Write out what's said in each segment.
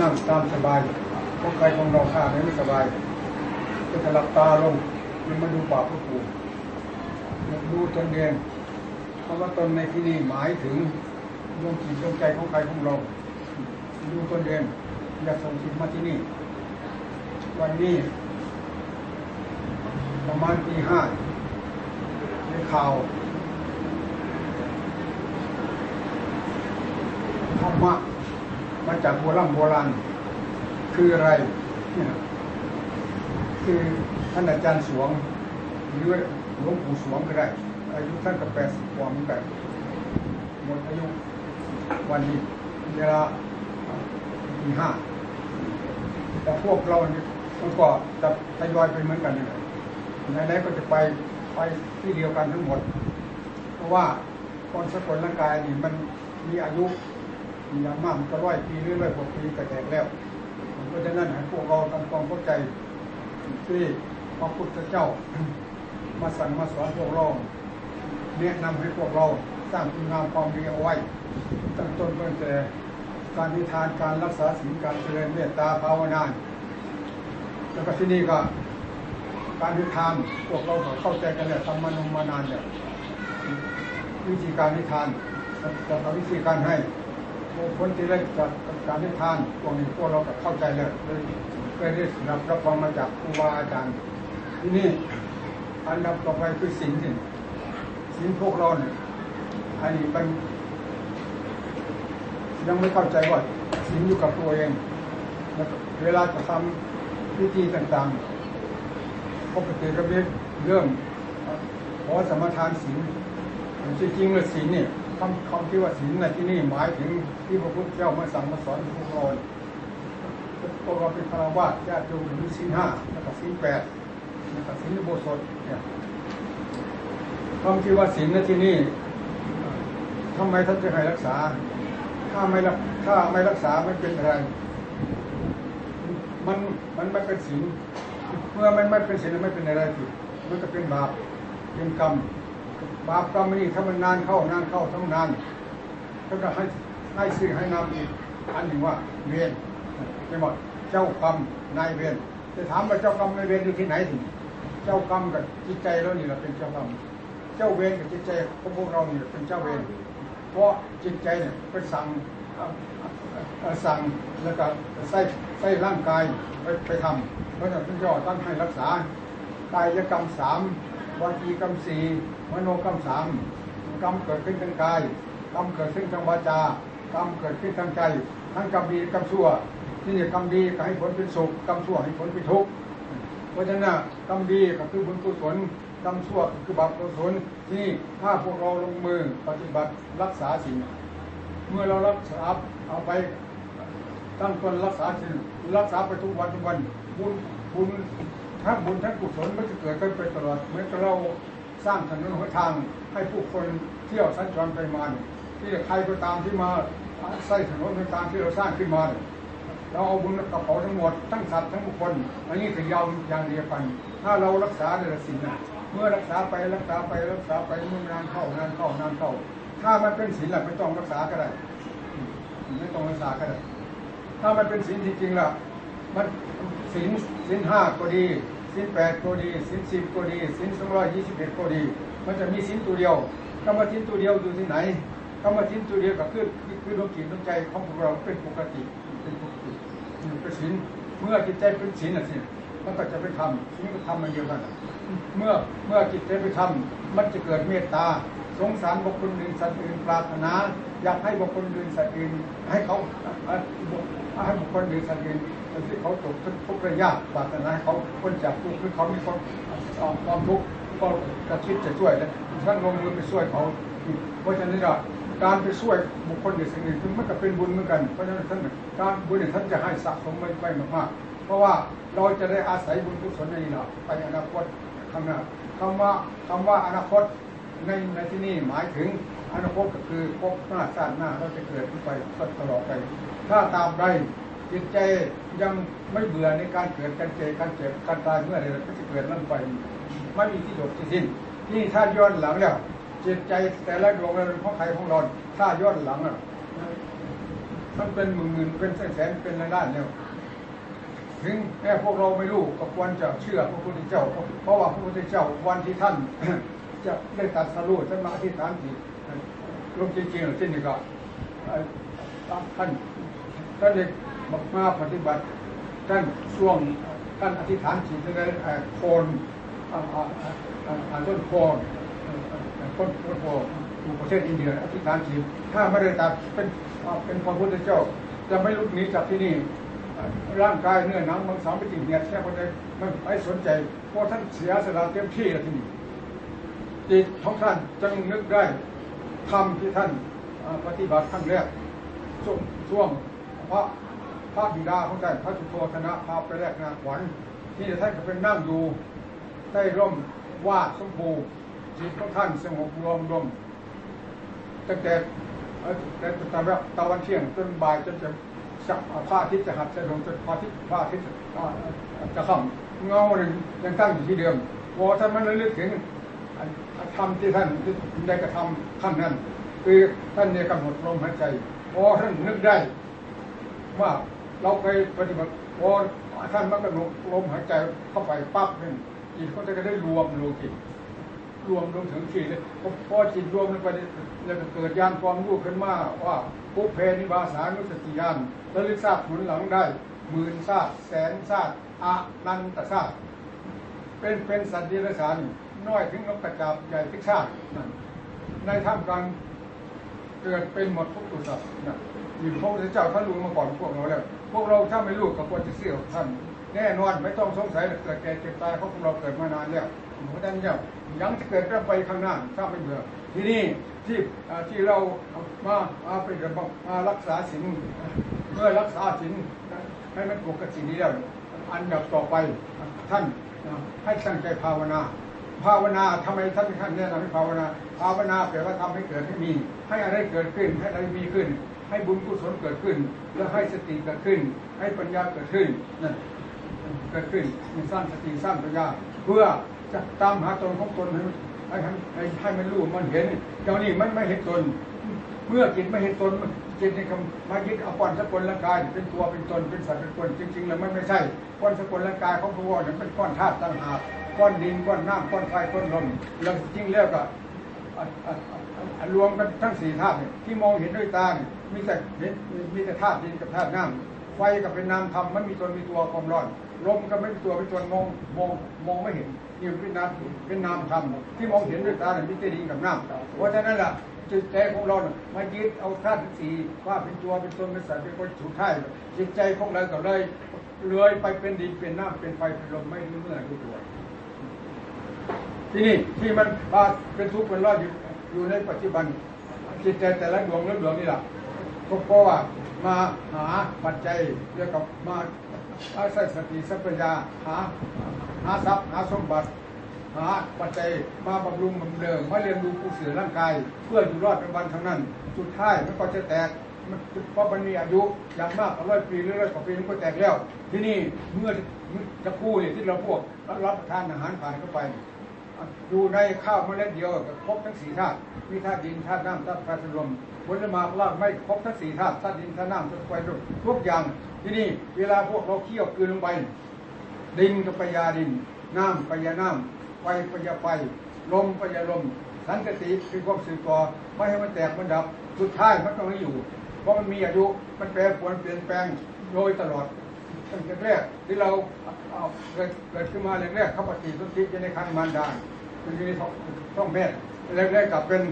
นั่งตามสบายของใครของเราข้าไม่สบายก็จะหลับตาลงมันมาดูปากพระปู่ดูตนเองคำว่าตนในที่นี้หมายถึงดวงจิตดวงใจของใครของเราดูตนเองอยาส่งจิตมาที่นี่ วันนี้ ประมาณตีห้าในข่าวธรรมะ มาจากโบราณโบราณ คืออะไรคือท่านอาจารย์สวงหรือหลวงปู่สวงก็ได้ อายุท่านก็แปดสิบกว่าเหมือนกันหมดอายุวันนี้เวลาตีห้าแต่พวกเราเนี่ยมันก็จะทยอยไปเหมือนกันนี่แหละไหนๆก็จะไปไปที่เดียวกันทั้งหมด เพราะว่าคนสกุลร่างกายนี่มันมีอายุ อย่างมากมันก็ร้อยปีหรือร้อยกว่าปีก็แตกแล้วเพราะฉะนั้นให้พวกเราทำความเข้าใจที่พระพุทธเจ้า มาสั่งมาสอนพวกเราแนะนำให้พวกเราสร้างคุณงามความดีเอาไว้ตั้งต้นตั้งแต่การนิทานการรักษาศีลการเจริญเมตตาภาวนาแล้วก็ที่นี่ก็การนิทานพวกเราเข้าใจกันแล้วทำมานมมานานเนี่ยวิธีการนิทานจะทำวิธีการให้ คนที่ได้จากการนิทานพวกนี้พวกเราก็เข้าใจเลยเคยได้รับรับฟังมาจากครูบาอาจารย์ที่นี่อันดับต่อไปคือศีลสิศีลพวกเราเนี่ยอันนี้เป็นยังไม่เข้าใจว่าศีลอยู่กับตัวเองเวลาจะทำพิธีต่างๆปกติก็เป็นเรื่องขอสมทานศีลจริงๆแล้วศีลเนี่ย คำคำที่ว่าศีลในที่นี่หมายถึงที่พระพุทธเจ้ามาสั่งมาสอนพวกเราพวกเราเป็นคารวะญาติโยมมีศีลห้าแล้วก็ศีลแปดแล้วก็ศีลอุโบสถเนี่ยคำที่ว่าศีลในที่นี่ทำไมท่านจะให้รักษา ถ้าไม่รักถ้าไม่รักษาไม่เป็นอะไร มันมันไม่เป็นศีลเมื่อมันไม่เป็นศีลไม่เป็นอะไรผิดมันก็เป็นบาปเป็นกรรม บาปกรรมนี่ถ้ามันนานเข้านานเข้าทั้งนานก็จะให้ให้ซื้อให้นำอีกอันหนึ่งว่าเวรไม่หมดเจ้ากรรมนายเวรจะถามว่าเจ้ากรรมนายเวรอยู่ที่ไหนถึงเจ้ากรรมกับจิตใจเรานี่แหละเป็นเจ้ากรรมเจ้าเวรกับจิตใจของพวกเรานี่เป็นเจ้าเวรเพราะจิตใจเนี่ยไปสั่งสั่งแล้วก็ใส่ใส่ร่างกายไปไปทำเพราะฉะนั้นย่อตั้งให้รักษากายกรรมสาม วาจีกรรมสี่มโนกรรมสามกรรมเกิดขึ้นทางกายกรรมเกิดขึ้นทางวาจากรรมเกิดขึ้นทางใจทั้งกรรมดีกรรมชั่วที่นี่กรรมดีก็ให้ผลเป็นสุขกรรมชั่วให้ผลเป็นทุกข์เพราะฉะนั้นกรรมดีก็คือบุญกุศลกรรมชั่วคือบาปกุศลที่ถ้าพวกเราลงมือปฏิบัติรักษาสิ่งเมื่อเรารักษาเอาไปตั้งตนรักษาสิ่งรักษาไปทุกวันทุกวันบุญบุญ ทั้งบุญทั้งกุศลมันจะเกิดขึ้นไปตลอดเหมือนเราสร้างถนนหนทาง ให้ผู้คนเที่ยวสัญจรไปมาที่ใครก็ตามที่มาใส่ถนนหนทางที่เราสร้างขึ้นมาเราเอาบุญกระเป๋าทั้งหมดทั้งสัตว์ทั้งบุคคลอันนี้คือยาวอย่างเดียวกัน ถ้าเรารักษาในสิ่งนั้นเมื่อรักษาไปรักษาไปรักษาไปเมื่อนานเข้านานเข้านานเข้า ถ้ามันเป็นศีลหลักไม่ต้องรักษาก็ได้ไม่ต้องรักษาก็ได้ถ้ามันเป็นศีลจริงๆล่ะ มันศีลศีลห้าก็ดีศีลแปดก็ดีศีลสิบก็ดีศีลสองร้อยยี่สิบเอ็ดก็ดี มันจะมีศีลตัวเดียวกรรมศีลตัวเดียวอยู่ที่ไหนกรรมศีลตัวเดียวก็คือคือดวงจิตดวงใจของพวกเราเป็นปกติเป็นปกติเป็นศีลเมื่อจิตใจเป็นศีลน่ะสิมันก็จะไปทำศีลก็ทำมันเดียวกันเมื่อเมื่อจิตใจไปทำมันจะเกิดเมตตาสงสารบุคคลอื่นสัตว์อื่นปรารถนา อยากให้บุคคลอื่นสัตว์อื่นให้เขาให้บุคคลอื่นสัตว์อื่นที่เขาตกทุกข์ระยะปรารถนาเขาพ้นจากทุกข์คือเขามีความความทุกข์ก็กระชิดจะช่วยแล้วท่านลงมือไปช่วยเขาเพราะฉะนั้นการไปช่วยบุคคลอื่นสิ่งอื่นมันก็เป็นบุญเหมือนกันเพราะฉะนั้นท่านการบุญเนี่ยท่านจะให้สะสมไว้ไว้มากๆเพราะว่าเราจะได้อาศัยบุญกุศลในนี้ไปอนาคตข้างหน้าคำว่าคำว่าอนาคต ในในที่นี้หมายถึงอนาคตก็คือพบหน้าชาติหน้าเราจะเกิดขึ้นไปตลอดไป ถ้าตามใดจิตใจยังไม่เบื่อในการเกิดการเจ็บการเจ็บการตายเมื่อไรก็จะเกิดนั่นไปไม่มีที่จบที่สิ้นนี่ถ้าย้อนหลังแล้วจิตใจแต่ละดวงเราของใครของเราถ้าย้อนหลังอะมันเป็นหมื่นๆเป็นแสนๆเป็นล้านๆแล้วถึงแม้พวกเราไม่รู้ก็ควรจะเชื่อพระพุทธเจ้า เพราะว่าพระพุทธเจ้าวันที่ท่าน จะได้ตัดสรู้ท่านมาอธิฐานจิตลงจริงๆหรือที่นี่ก็ท่านท่านเด็กมาปฏิบัติ ท่านช่วงท่านอธิษฐานจิตในเอ่อโคนอ่าอ่าอ่าอ่าอ่าต้นโคนต้นต้นโพอยู่ประเทศอินเดียอธิษฐานจิตถ้าไม่ได้ตัดเป็นเป็นพระพุทธเจ้า จะไม่ลุกหนีจากที่นี่ร่างกายเนื้อหนังมังสาไม่ติดเนี่ยแค่คนใดไม่สนใจเพราะท่านเสียสละเต็มที่แล้วที่นี่ จิตของท่านจึงนึกได้ทำที่ท่านปฏิบัติครั้งแรกช่วงช่วงพระพระบิดาของท่านพระสุโธธนะพาไปแรกนาขวัญที่ท่านก็เป็นนั่งอยู่ใต้ร่มว่าสมบูรณ์จิตของท่านสงบรวมรวมตั้งแต่แต่ตะวันตะวันเที่ยงจนบ่ายจนจะสักพระอาทิตย์จะหัดจะลงจนพระอาทิตย์พระอาทิตย์จะค่ำเงาหนึ่งยังตั้งอยู่ที่เดิมพอท่านมันระลึกถึง อันอันธรรมที่ท่านได้กระทำขั้นนั้น คือท่านเนี่ยกำหนดลมหายใจพอท่านนึกได้ว่าเราเคยปฏิบัติพอท่านมันก็ลมหายใจเข้าไปปั๊บหนึ่งจิตเขาจะได้รวมลงจิตรวมลงถึงจิตเลยพอพอจิตรวมลงไปแล้วก็เกิดญาณความรู้ขึ้นมาว่าปุเพนิบาสานุสติญาณระลึกทราบหนุนหลังได้หมื่นชาติแสนชาติอานันตชาติเป็นเป็นสัตว์เดรัจฉาน น้อยถึงนกกระจาบใหญ่ทุกชาติในท่ามกลางเกิดเป็นหมดทุกตัวสัตว์นะมีพระพุทธเจ้าท่านรู้มาก่อนพวกเราแล้ว พวกเราถ้าไม่รู้ก็ควรจะเชื่อท่าน แน่นอนไม่ต้องสงสัยเกิดแก่เจ็บตายเพราะพวกเราเกิดมานานแล้วเพราะนั้นเนี่ยยังจะเกิดเรื่องไปข้างหน้าถ้าไม่เบื่อทีนี้ที่ที่เรามามาไปเดินมารักษาศีลเมื่อรักษาศีลให้มันปกติดีแล้วอันดับต่อไปท่านให้ตั้งใจภาวนา ภาวนาทำไมท่านท่านแนะนำให้ภาวนาภาวนาแปลว่าทำให้เกิดให้มี ให้อะไรเกิดขึ้นให้อะไรมีขึ้น ให้บุญกุศลเกิดขึ้น แล้วให้สติเกิดขึ้น ให้ปัญญาเกิดขึ้นนั่นเกิดขึ้นสร้างสติสร้างปัญญาเพื่อจะตามหาตนของตนให้ให้ให้ให้มันรู้มันเห็นเจ้านี่มันไม่เห็นตน เมื่อจิตไม่เห็นตนจิตในคำมายึดเอาก้อนสกุลร่างกาย เป็นตัวเป็นตนเป็นสัตว์เป็นคนจริงๆแล้วมันไม่ใช่ก้อนสกุลร่างกายของพระวรนั้นเป็นก้อนธาตุต่างหาก ก้อนดินก้อนน้ำก้อนไฟก้อนลมแล้วจริงแล้วก็อะอะอะอะรวมกันทั้งสี่ธาตุที่มองเห็นด้วยตาเนี่ยมีแต่เห็นมีแต่ธาตุดินกับธาตุน้ำไฟก็เป็นนามธรรมมันมีตนมีตัวความร้อนลมก็ไม่มีตัวเป็นตนมองมองมองไม่เห็นนี่เป็นนามเป็นนามธรรมที่มองเห็นด้วยตาเนี่ยมีแต่ดินกับน้ำเพราะฉะนั้นล่ะจิตใจของเราเนี่ยมายึดเอาธาตุสี่ว่าเป็นตัวเป็นตนเป็นสัตว์เป็นคนสุดท้ายจิตใจของเราก็เลยเลื้อยไปเป็นดินเป็นน้ำเป็นไฟเป็นลมไม่รู้เมื่อรู้ตัว ที่นี่ที่มันพาเป็นทุกข์เป็นร้อนอยู่อยู่ในปัจจุบัน จิตใจแต่ละดวงละดวงนี่แหละก็เพราะว่ามาหาปัจจัยเกี่ยวกับมาอาศัยสติสัพพยาหาหาทรัพย์หาสมบัติหาปัจจัยมาบำรุงบำเริงมาเรียนรู้ผู้เสือร่างกาย เพื่ออยู่รอดเป็นวันทั้งนั้น สุดท้ายมันก็จะแตกมันเพราะมันมีอายุอย่างมากร้อยปีหรือร้อยกว่าปีมันก็แตกแล้ว ที่นี่เมื่อจะคู่เนี่ยที่เราพวกรับประทานอาหารผ่านเข้าไป อยู่ในข้าวเมล็ดเดียวกับครบทั้งสี่ธาตุมีธาตุดินธาตุน้ำธาตุไฟธาตุลมผลไม้รากไม่ครบทั้งสี่ธาตุธาตุดินธาตุน้ำธาตุไฟทุกอย่างที่นี่เวลาพวกเราเคี่ยวกืนลงไป ดินกับปยาดิน น้ำปยาน้ำไฟปยาไฟลมปยาลม สันตติคือความสืบต่อไม่ให้มันแตกมันดับสุดท้ายมันต้องให้อยู่ เพราะมันมีอายุมันแปรปรวนเปลี่ยนแปลงโดยตลอด ตั้งแต่แรกที่เราเอาเกิดเกิดขึ้นมาแรกๆเขาปฏิสนธิอยู่ในคันมารดาเป็นอยู่ในท้องท้องแม่แรกๆกับเป็น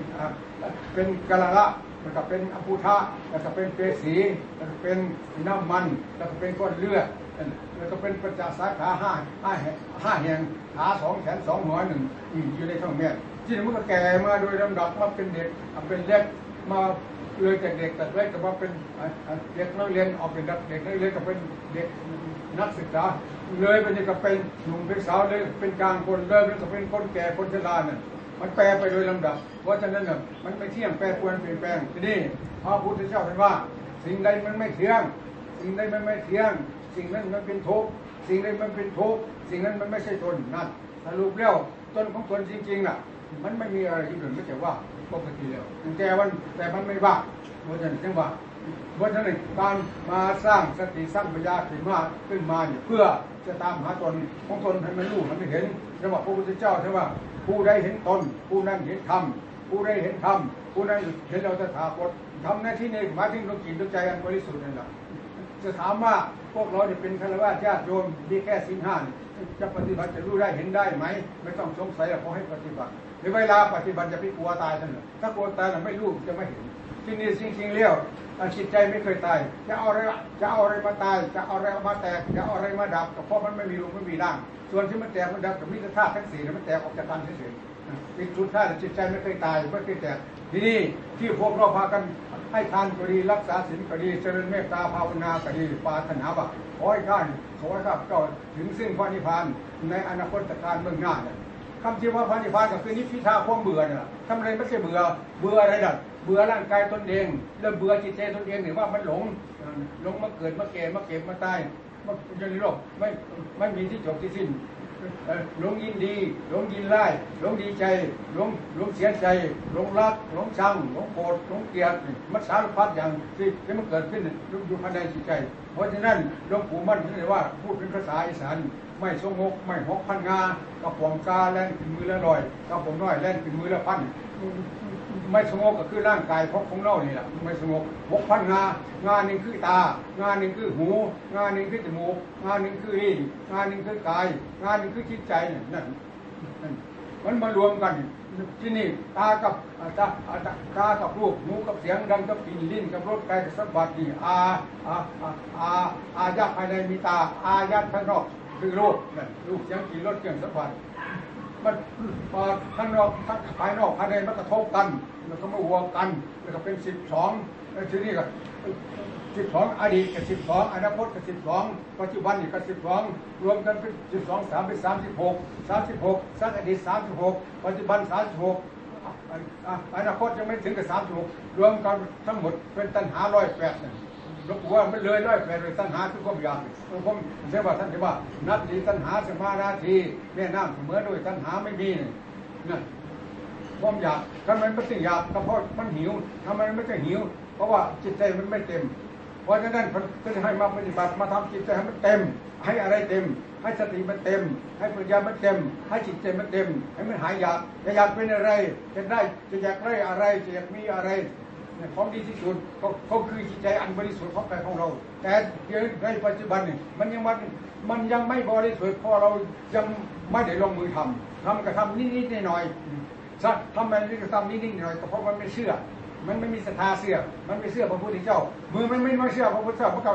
เป็นกะละละแล้วก็เป็นอภูธะแล้วก็เป็นเปสีแล้วก็เป็นน้ำมันแล้วก็เป็นก้อนเลือดแล้วก็เป็นประจาสาขาห้าห้าแห่งห้าแห่งขาสองแขนสองหัวหนึ่งอยู่ในท้องแม่ที่นี่มันก็แก่มาโดยลำดับมาเป็นเด็กเป็นเล็กมา เลยจากเด็กแต่เล็กก็มาเป็นเด็กนักเรียนออกเป็นเด็กนักเรียนก็เป็นเด็กนักศึกษา เลยไปนี่ก็เป็นหนุ่มเป็นสาวเลยเป็นกลางคนเลยมันก็เป็นคนแก่คนชราเนี่ยมันแปรไปโดยลำดับ เพราะฉะนั้นเนี่ยมันไม่เที่ยงแปรปรวนเปลี่ยนแปลงทีนี้พระพุทธเจ้าเป็นว่า สิ่งใดมันไม่เที่ยง สิ่งใดมันไม่เที่ยง สิ่งนั้นมันเป็นทุกข์สิ่งใดมันเป็นทุกข์สิ่งนั้นมันไม่ใช่ตนนั่นสรุปแล้วตนของตนจริงๆน่ะ มันไม่มีอะไรที่อื่นไม่แต่ว่า ปกติแล้วแต่มันแต่มันไม่ว่าเพราะฉะนั้นจึงว่าเพราะฉะนั้นการมาสร้างสติสร้างปัญญาขึ้นมาขึ้นมาเนี่ยเพื่อจะตามหาตนของตนให้มันรู้ให้มันเห็นเรียกว่าพระพุทธเจ้าใช่ว่าผู้ใดเห็นตนผู้นั้นเห็นธรรมผู้ใดเห็นธรรมผู้นั้นเห็นเราตถาคตทำหน้าที่ในหมายถึงดวงจิตดวงใจอันบริสุทธิ์นั่นแหละจะถามว่าพวกเราเนี่ยเป็นฆราวาสญาติโยมมีแค่สินห้านจะปฏิบัติจะรู้ได้เห็นได้ไหม ไม่ต้องสงสัยหรอกขอให้ปฏิบัติ ในเวลาปฏิบัติจะไปกลัวตายนั่นหละถ้ากลัวตายน่ะไม่รู้จะไม่เห็น ที่นี่จริงๆเลี้ยวจิตใจไม่เคยตาย จะเอาอะไรจะเอาอะไรมาตาย จะเอาอะไรมาแตก จะเอาอะไรมาดับก็เพราะมันไม่มีรูไม่มีร่าง ส่วนที่มันแตกมันดับกับมิตรธาตุทั้งสี่เนี่ยมันแตกออกจากกันเฉยๆจิตสุดท้าจิตใจไม่เคยตายไม่เคยแตกทีนี้ที่พวกเราพากันให้ทานก็ดีรักษาศีลก็ดีเจริญเมตตาภาวนาก็ดีปารถนาว่ขอให้ข้าขอให้ข้าเจ้าถึงซึ่งพระนิพพานในอนาคตการเมืองหน้าเนี่ย คำที่ว่าพระนิพพานก็คือนิพพิทาความเบื่อเนี่ยทำอะไรไม่ใช่เบื่อ เบื่ออะไรดัดเบื่อร่างกายตนเองเริ่มเบื่อจิตใจตนเองหรือว่ามันหลงหลงมาเกิดมาแก่มาเก็บมาตายมันจะในโลกไม่ไม่มีที่จบที่สิ้น หลงยินดีหลงยินไล่หลงดีใจหลงหลงเสียใจหลงรักหลงชังหลงโกรธหลงเกลียดมันสารพัดอย่างที่ที่มันเกิดขึ้นอยู่ภายในจิตใจ เพราะฉะนั้นหลวงปู่มั่นท่เลยว่าพูดเป็นภาษาอีสานไม่สงกไม่หกพันงากระป๋องกาแล่นขึ้นมือละลอยกระป๋องน้อยแล่นขึ้นมือละพัน ไม่สงบก็คือร่างกายของของเรานี่แหละไม่สงบหกพันงางานหนึ่งคือตา งานหนึ่งคือหู งานหนึ่งคือจมูก งานหนึ่งคือลิ้นงานหนึ่งคือกาย งานหนึ่งคือจิตใจเนี่ยนั่นนั่นมันมารวมกันที่นี่ตากับตาตากับรูปหูกับเสียงดังกับกลิ่นลิ้นกับรสกายกับสัมผัสนี่อาอาอาอาอาภายในมีตาอายะข้างนอกคือรูปนั่นรูปเสียงกลิ่นรสเครื่งสัมผัส มันพอข้างนอกข้างภายนอกภายในมันกระทบกันแล้วก็มาวัวกันแล้วก็เป็นสิบสองทีนี้ก็สิบสองอดีตกับสิบสองอนาคตกับสิบสองปัจจุบันอีกกับสิบสองรวมกันเป็นสิบสองสามเป็นสามสิบหกสามสิบหกสักอดีตสามสิบหกปัจจุบันสามสิบหกอนาคตยังไม่ถึงกับสามสิบหกรวมกันทั้งหมดเป็นตันหาร้อยแปดเนี่ย หลวงปู่ว่ามันเลยร้อยแปดเลยตันหาคือความอยากผมเชื่อว่าท่านจะว่า นับดีตันหาสมานาทีแม่น้ำเสมอด้วยตันหาไม่มีเนี่ยความอยากทำไมมันถึงอยากก็เพราะมันหิวทำไมมันไม่จะหิว เพราะว่าจิตใจมันไม่เต็ม เพราะฉะนั้นก็จะให้มาปฏิบัติมาทำจิตใจให้มันเต็ม ให้อะไรเต็ม ให้สติมันเต็ม ให้ปัญญามันเต็ม ให้จิตใจมันเต็ม ให้มันหายอยากอยากเป็นอะไรจะได้จะอยากได้อะไรจะอยากมีอะไร ของดีที่สุดก็ก็คือจิตใจอันบริสุทธิ์ของใจของเรา แต่ในปัจจุบันนี่มันยังมันมันยังไม่บริสุทธิ์เพราะเรายังไม่ได้ลงมือทำทำก็ทำนิดๆหน่อยๆสักทำไปนี่ก็ทำนิดๆหน่อยๆก็เพราะมันไม่เชื่อ มันไม่มีศรัทธาเสื่อมันไม่เชื่อพระพุทธเจ้ามือมันไม่มาเชื่อพระพุทธเจ้ามันก็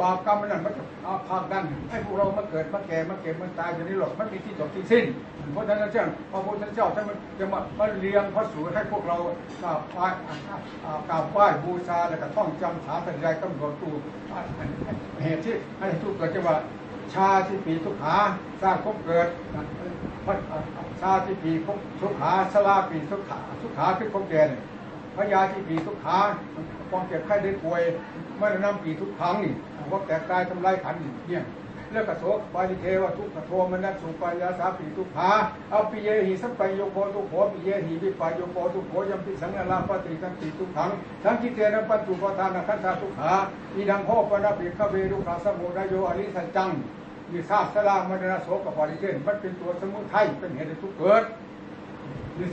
บาปกรรมมันนั่นมันอาพากดันให้พวกเรามาเกิดมาแก่มาเก็บมาตายอยู่ในโลกมันมีที่จบที่สิ้น เพราะฉะนั้นเจ้าพระพุทธเจ้าท่านจะมามาเลี้ยงพระสูตรให้พวกเรากราบไหว้กราบไหว้บูชาแล้วก็ท่องจำถามปฏิญาณกำหนดตูเหตุที่ให้ทุกเกิดจะว่าชาที่ปีทุกขาสร้างคบเกิดชาที่ปีทุกขาสลาปีทุกขาทุกขาคือคบแก่เนี่ยพยาที่ปีทุกขาความเจ็บไข้ได้ป่วย ไม่ได้นำปีทุกครั้งนี่ว่าแตกตายทำลายขันนี่เนี่ยแล้วกระโสปาลิเทวทุกขโทมนัสสุปายาสาปีทุกขาเอาปิเยหิสัมปโยโคทุกโขปิเยหิวิปายโยโคทุกโขยมปิสังนาลาปฏิสังติทุกขังสังกิเตนะปัจจุปทานะคันธาทุกขาอีดังโหปนะปิขเวรุขาสมุนโยอริสัจจังมีธาตุสลามรณะโสกับปริเทนมันเป็นตัวสมุทัยเป็นเหตุทุกข์เกิด นี่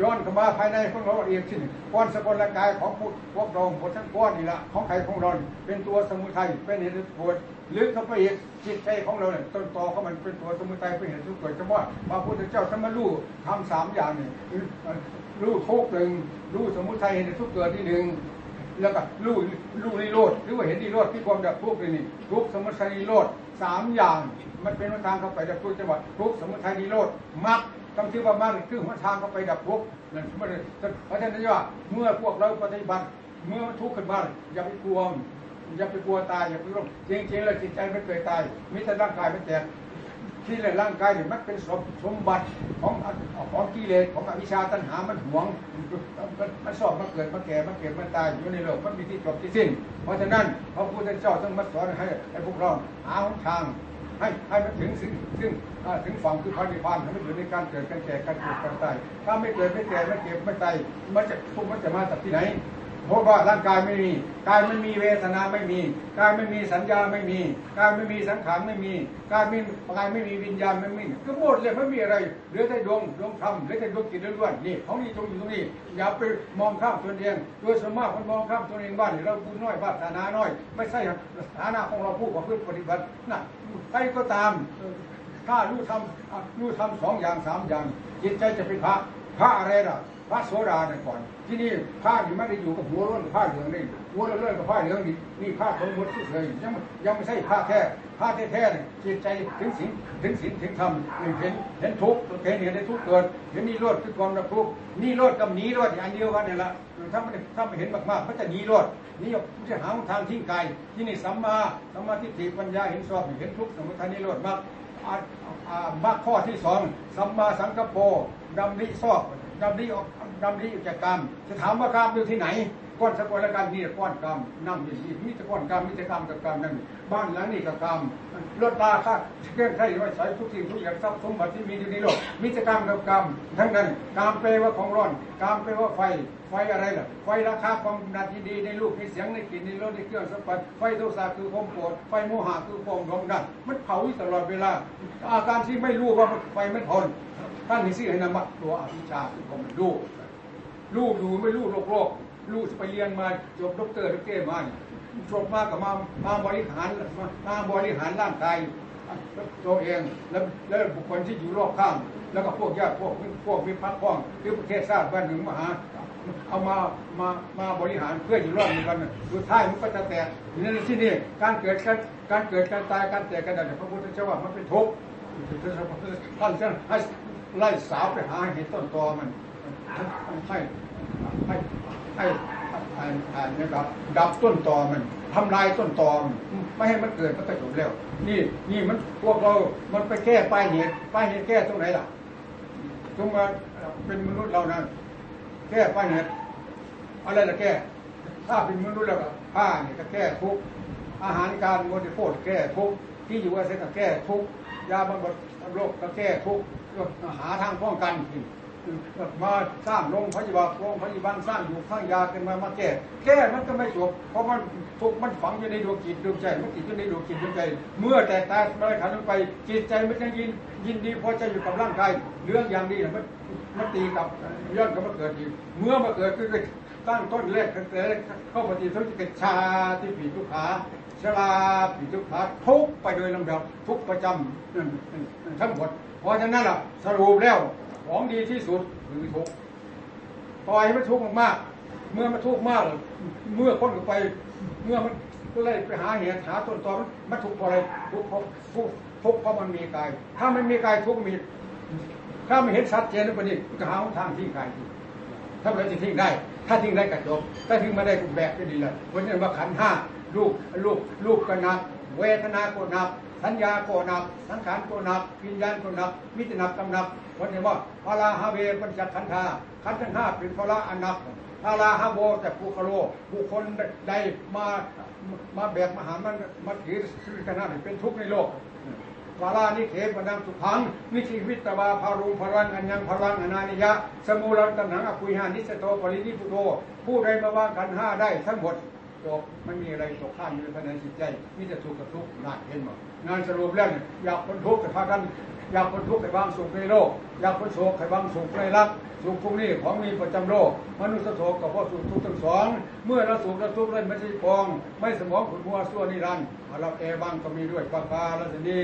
ย้อนเข้ามาภายในของเราเองที่ก้อนสกุลกายของพวกพวกเราหมดทั้งก้อนนี่ละของใครของเราเป็นตัวสมุทัยเป็นเหตุทุกข์เกิดลึกเข้าไปอีกจิตใจของเราเนี่ยต้นตอของมันเป็นตัวสมุทัยเป็นเหตุทุกข์เกิดจะว่าพระพุทธเจ้าท่านมารู้ทำสามอย่างนี่รู้ทุกข์หนึ่งรู้สมุทัยเหตุทุกข์เกิดที่หนึ่งแล้วก็ลู่ลู่นิโรธหรือว่าเห็นนิโรธที่ความดับทุกข์เลยนี่ทุกข์สมุทัยนิโรธสามอย่าง มันเป็นทางเข้าไปดับทุกข์จังหวัดทุกข์สมุทัยนิโรธมรรค คำที่ว่ามรรคคือหนทางเขาไปดับทุกข์นั่นไม่ได้เพราะฉะนั้นว่าเมื่อพวกเราปฏิบัติเมื่อมันทุกข์ขึ้นมาอย่าไปกลัวอย่าไปกลัวตายอย่าไปร่มจริงๆแล้วจิตใจไม่เคยตายมิแต่ร่างกายไมันแตกที่ในร่างกายเนี่ยมันเป็นสมสมบัติของของกิเลสของอวิชชาตัณหามันหวงมันสอบมาเกิดมาแก่มาเก็บมาตายอยู่ในโลกมันมีที่จบที่สิ้น เพราะฉะนั้นพระพุทธเจ้าต้องมาสอนให้ให้พวกเราหาหนทาง ให้ให้มันถึงซึ่งซึ่งถึงฝั่งคือพระนิพพานให้มันอยู่ในการเกิดการแก่การเกิดการตายถ้าไม่เกิดไม่แก่ไม่เก็บไม่ตายมันจะทุกข์มันจะมาจากที่ไหน เพราะว่าร่างกายไม่มีกายไม่มีเวทนาไม่มีกายไม่มีสัญญาไม่มีกายไม่มีสังขารไม่มีกายไม่กายไม่มีวิญญาณไม่มีก็หมดเลยไม่มีอะไรเหลือแต่ดวงดวงธรรมเหลือแต่ดวงจิตล้วนๆนี่ของนี่ตรงอยู่ตรงนี้อย่าไปมองข้ามตัวเองโดยสวนมากคนมองข้ามตัวเองบ้านเราผู้น้อยบ้านฐานะน้อย ไม่ใช่ฐานะของเราผู้ประพฤติปฏิบัติน่ะใครก็ตามถ้ารู้ทำรู้ทำสองอย่างสามอย่างจิตใจจะเป็นพระพระอะไรล่ะ ระโสดาเนี่ยก่อน ที่นี่พระนี่ไม่ได้อยู่กับหัวร้อนผ้าเหลืองนี่หัวเลื่อนกับผ้าเหลืองนี่นี่ผ้าสมมติเฉยยังยังไม่ใช่ผ้าแท้ผ้าแท้ๆเนี่ยจิตใจถึงศีลถึงศีลถึงธรรมเห็นเห็นทุกข์เห็นเห็นในทุกข์เกิดเห็นนี่โลดคือความรับทุกข์นี่โลดกับนี้โลดอย่างเดียวกันนี่ละถ้าไม่ถ้าไม่เห็นมากๆมันจะหนีโลดนี่จะหาทางทิ้งกายที่นี่สัมมาสัมมาทิฏฐิปัญญาเห็นชอบเห็นทุกข์สมุทัยนิโรธมากอ่าอ่ามรรคข้อที่สองสัมมาสังกัปโปดำริชอบดำริออก ดำริออกจากกรรมจะถามว่ากรรมอยู่ที่ไหนก้อนสกุลกรรมนี่ก้อนกรรมนั่งอยู่ที่มีแต่ก้อนกรรมมีแต่กรรมกับกรรมนั่นบ้านหลังนี้กับกรรมรถตาค่าเครื่องใช้ไว้ใช้ทุกสิ่งทุกอย่างทรัพย์สมบัติที่มีอยู่ในโลกมีแต่กรรมกับกรรมทั้งนั้นกรรมแปลว่าของร้อนกรรมแปลว่าไฟไฟอะไรล่ะไฟราคาความนาทีดีในรูปในเสียงในกลิ่นในรสในเครื่องสัมผัสไฟโทสะคือความโกรธไฟโมหะคือความหลงดันมันเผาตลอดเวลา อาการที่ไม่รู้ว่าไฟไม่ทนท่านนี่สิให้นามะตัวอภิชาคือความไม่รู้รู้ดูไม่รู้โลกโลกรู้ที่ไปเรียนมาจบด็อกเตอร์ด็อกเตอร์มาจบมากับมามาบริหารมาบริหารร่างกายตัวเองแล้วแล้วบุคคลที่อยู่รอบข้าง แล้วก็พวกญาติพวกพวกมิตรพวกพ้องหรือประเทศชาติบ้านเมืองมหาเอามามามาบริหารเพื่ออยู่รอดเหมือนกันสุดท้ายมันก็จะแตกอยู่ในที่นี่การเกิดการการเกิดการตายการแตกกันเนี่ยพระพุทธเจ้าว่ามันเป็นทุกข์ท่านจะให้ไล่สาวไปหาเหตุต้นตอมัน ให้ให้ให้ให้ให้นะครับดับต้นตอมันทำลายต้นตอมันไม่ให้มันเกิดมันก็จบแล้ว นี่นี่มันพวกเรา มันไปแก้ป้ายเหตุป้ายเหตุแก้ตรงไหนล่ะตรงมาเป็นมนุษย์เรานั้นแก้ป้ายเหตุอะไรล่ะแก้ ถ้าเป็นมนุษย์แล้วก็ผ้าเนี่ยก็แก้ทุกอาหารการบริโภคแก้ทุกที่อยู่อาศัยก็แก้ทุกยาบำบัดโรคก็แก้ทุกหาทางป้องกัน มาสร้างโรงพยาบาลโรงพยาบาลสร้างอยู่ข้างยากันมามาแก้แก้มันก็ไม่จบเพราะมันทุกมันฝังอยู่ในดวงจิตดวงใจมันติดอยู่ในดวงจิตดวงใจ เมื่อแต่ตายไปขันลงไปจิตใจมันยังยินยินดีพอใจอยู่กับร่างกายเรื่องอย่างนี้มันมันตีกับย้อนกับมาเกิดอีกเมื่อมาเกิดขึ้นตั้งต้นแรกตั้งแต่เข้าปฏิทุกข์ชาที่ผีทุกขาชราผีทุกขาทุกไปโดยลำดับทุกประจำทั้งหมดเพราะฉะนั้นล่ะสรุปแล้ว ของดีที่สุดคือทุกข์ปล่อยให้มันทุกข์มากๆเมื่อมันทุกข์มากเมื่อคนไป เมื่อมันก็เลยไปหาเหตุหาต้นตอมันมันทุกข์เพราะอะไรทุกข์เพราะทุกข์ทุกข์เพราะมันมีกาย ถ้ามันมีกายทุกข์มีถ้าไม่เห็นชัดเจนแล้วประเดี๋ยวก็หาทางทิ้งกายทิ้งถ้าเราจะทิ้งได้ ถ้าทิ้งได้ก็จบถ้าทิ้งไม่ได้ก็แบกก็ดีเลยเพราะฉะนั้นว่าขันห้าลูกลูกลูกก็นักเวทนาก็นัก สัญญาโกหนักสังขารโกหนักวิญญาณก็หนักมิตรนักกำหนักเพราะฉะนั้นว่าพาราฮาเวปัญจขันธาขันธ์ทั้งห้าเป็นพละอันหนักพาราฮาโบแต่ภูคโลบุคคลใดมามาแบกมาหามันมาถือสิ่งขนาดเป็นทุกข์ในโลกวาลานิเขปนังสุขังนิชีวิตตวาภารุภรังอัญญังพลังอนานิยะ สมูลังตัณหังอคุยหานิสโตปรินิพุโตผู้ใดมาว่างขันธ์ห้าได้ทั้งหมดจบไม่มีอะไรตกข้ามอยู่ภายในจิตใจมีแต่ทุกข์กับทุกข์น่าเห็นหมด งานสรุปแล้วเนี่ยอยากพ้นทุกข์แต่พากันอยากพ้นทุกข์ให้บางสุขในโลกอยากพ้นโศกให้บางสุขในรักสุขทุกนี้ของมีประจำโลกมนุษย์โศกกับพ่อสุขทุกข์ทั้งสอง เมื่อเราสุขเราทุกข์เล่นไม่ใช่ปอง ไม่สมองขุนมัวซั่วนิรันดร์เราแอบางก็มีด้วยปาปาและสนี